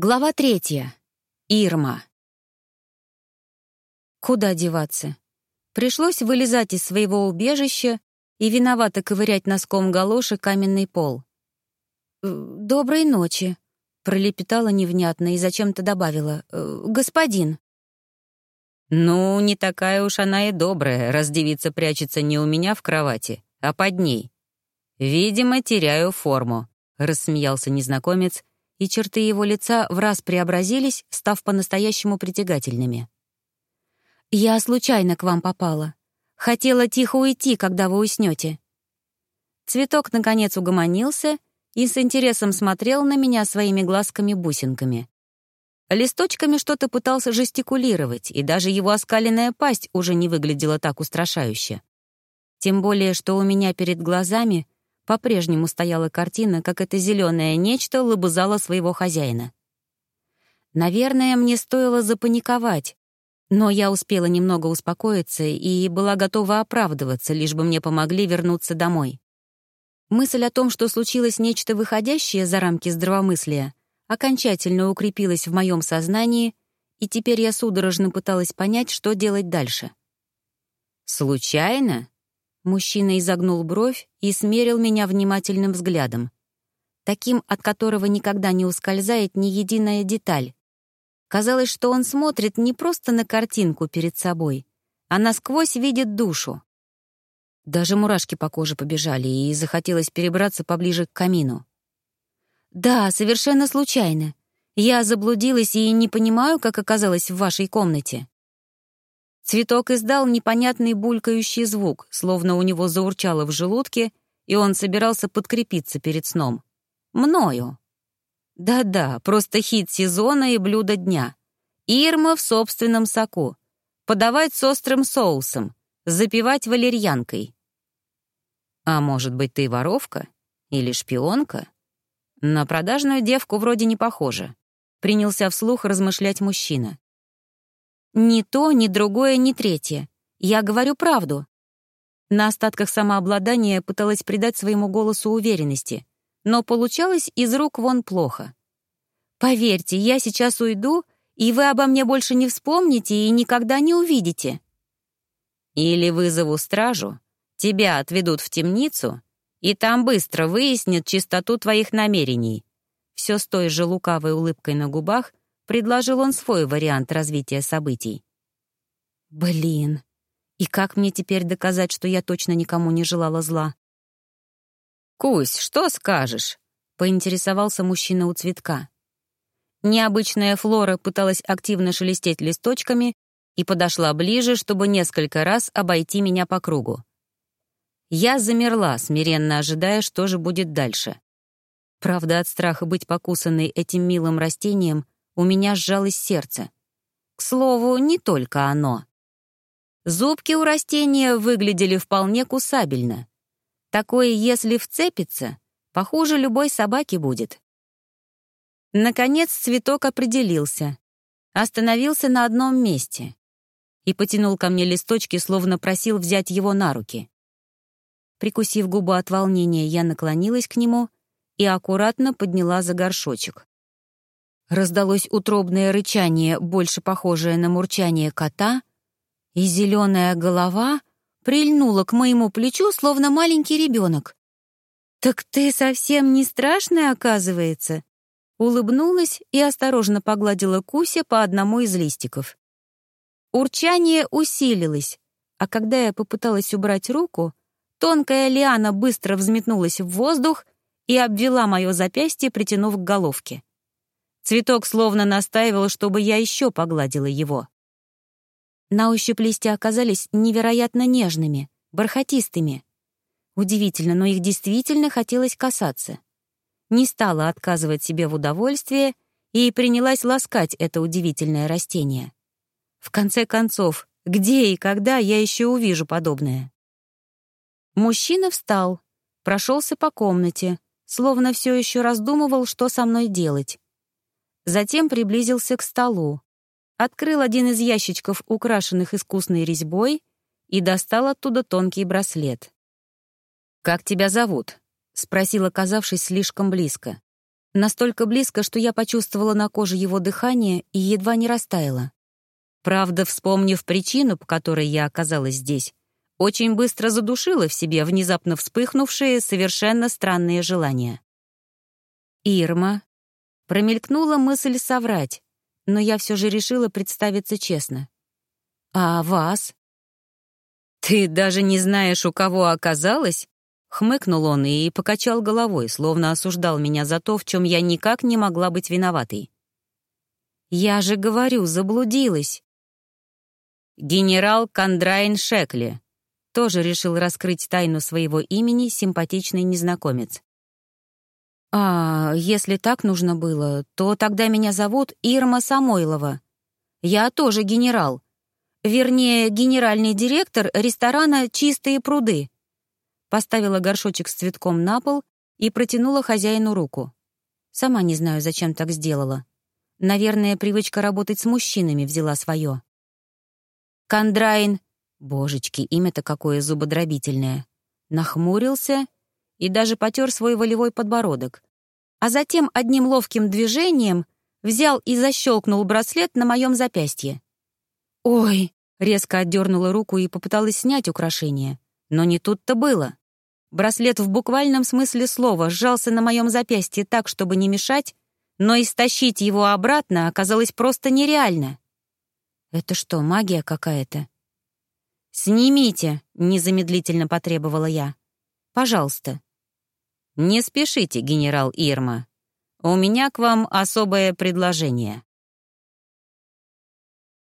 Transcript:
Глава третья. Ирма. Куда деваться? Пришлось вылезать из своего убежища и виновато ковырять носком галоши каменный пол. «Э, «Доброй ночи», — пролепетала невнятно и зачем-то добавила. «Э, «Господин». «Ну, не такая уж она и добрая, раз девица прячется не у меня в кровати, а под ней. Видимо, теряю форму», — рассмеялся незнакомец и черты его лица в раз преобразились, став по-настоящему притягательными. «Я случайно к вам попала. Хотела тихо уйти, когда вы уснете». Цветок, наконец, угомонился и с интересом смотрел на меня своими глазками-бусинками. Листочками что-то пытался жестикулировать, и даже его оскаленная пасть уже не выглядела так устрашающе. Тем более, что у меня перед глазами — по-прежнему стояла картина, как это зеленое нечто лобызало своего хозяина. Наверное, мне стоило запаниковать, но я успела немного успокоиться и была готова оправдываться, лишь бы мне помогли вернуться домой. Мысль о том, что случилось нечто выходящее за рамки здравомыслия, окончательно укрепилась в моем сознании, и теперь я судорожно пыталась понять, что делать дальше. «Случайно?» Мужчина изогнул бровь и смерил меня внимательным взглядом. Таким, от которого никогда не ускользает ни единая деталь. Казалось, что он смотрит не просто на картинку перед собой, а насквозь видит душу. Даже мурашки по коже побежали, и захотелось перебраться поближе к камину. «Да, совершенно случайно. Я заблудилась и не понимаю, как оказалась в вашей комнате». Цветок издал непонятный булькающий звук, словно у него заурчало в желудке, и он собирался подкрепиться перед сном. Мною. Да-да, просто хит сезона и блюдо дня. Ирма в собственном соку. Подавать с острым соусом. Запивать валерьянкой. А может быть, ты воровка? Или шпионка? На продажную девку вроде не похоже. Принялся вслух размышлять мужчина. Ни то, ни другое, ни третье. Я говорю правду. На остатках самообладания пыталась придать своему голосу уверенности, но получалось из рук вон плохо. «Поверьте, я сейчас уйду, и вы обо мне больше не вспомните и никогда не увидите». «Или вызову стражу, тебя отведут в темницу, и там быстро выяснят чистоту твоих намерений». Все с той же лукавой улыбкой на губах Предложил он свой вариант развития событий. Блин, и как мне теперь доказать, что я точно никому не желала зла? «Кусь, что скажешь?» — поинтересовался мужчина у цветка. Необычная Флора пыталась активно шелестеть листочками и подошла ближе, чтобы несколько раз обойти меня по кругу. Я замерла, смиренно ожидая, что же будет дальше. Правда, от страха быть покусанной этим милым растением у меня сжалось сердце. К слову, не только оно. Зубки у растения выглядели вполне кусабельно. Такое, если вцепится, похуже любой собаки будет. Наконец цветок определился, остановился на одном месте и потянул ко мне листочки, словно просил взять его на руки. Прикусив губу от волнения, я наклонилась к нему и аккуратно подняла за горшочек. Раздалось утробное рычание, больше похожее на мурчание кота, и зеленая голова прильнула к моему плечу, словно маленький ребенок. «Так ты совсем не страшная, оказывается?» Улыбнулась и осторожно погладила Куся по одному из листиков. Урчание усилилось, а когда я попыталась убрать руку, тонкая лиана быстро взметнулась в воздух и обвела мое запястье, притянув к головке. Цветок словно настаивал, чтобы я еще погладила его. На ощупь листья оказались невероятно нежными, бархатистыми. Удивительно, но их действительно хотелось касаться. Не стала отказывать себе в удовольствии и принялась ласкать это удивительное растение. В конце концов, где и когда я еще увижу подобное? Мужчина встал, прошелся по комнате, словно все еще раздумывал, что со мной делать. Затем приблизился к столу, открыл один из ящичков, украшенных искусной резьбой, и достал оттуда тонкий браслет. «Как тебя зовут?» — спросил, оказавшись слишком близко. Настолько близко, что я почувствовала на коже его дыхание и едва не растаяла. Правда, вспомнив причину, по которой я оказалась здесь, очень быстро задушила в себе внезапно вспыхнувшие совершенно странные желания. «Ирма». Промелькнула мысль соврать, но я все же решила представиться честно. «А вас?» «Ты даже не знаешь, у кого оказалась?» Хмыкнул он и покачал головой, словно осуждал меня за то, в чем я никак не могла быть виноватой. «Я же говорю, заблудилась». Генерал Кондрайн Шекли тоже решил раскрыть тайну своего имени симпатичный незнакомец. «А если так нужно было, то тогда меня зовут Ирма Самойлова. Я тоже генерал. Вернее, генеральный директор ресторана «Чистые пруды». Поставила горшочек с цветком на пол и протянула хозяину руку. Сама не знаю, зачем так сделала. Наверное, привычка работать с мужчинами взяла свое. Кондраин, божечки, имя-то какое зубодробительное, нахмурился и даже потер свой волевой подбородок, а затем одним ловким движением взял и защелкнул браслет на моем запястье. «Ой!» — резко отдернула руку и попыталась снять украшение. Но не тут-то было. Браслет в буквальном смысле слова сжался на моем запястье так, чтобы не мешать, но истощить его обратно оказалось просто нереально. «Это что, магия какая-то?» «Снимите», — незамедлительно потребовала я. «Пожалуйста». «Не спешите, генерал Ирма. У меня к вам особое предложение».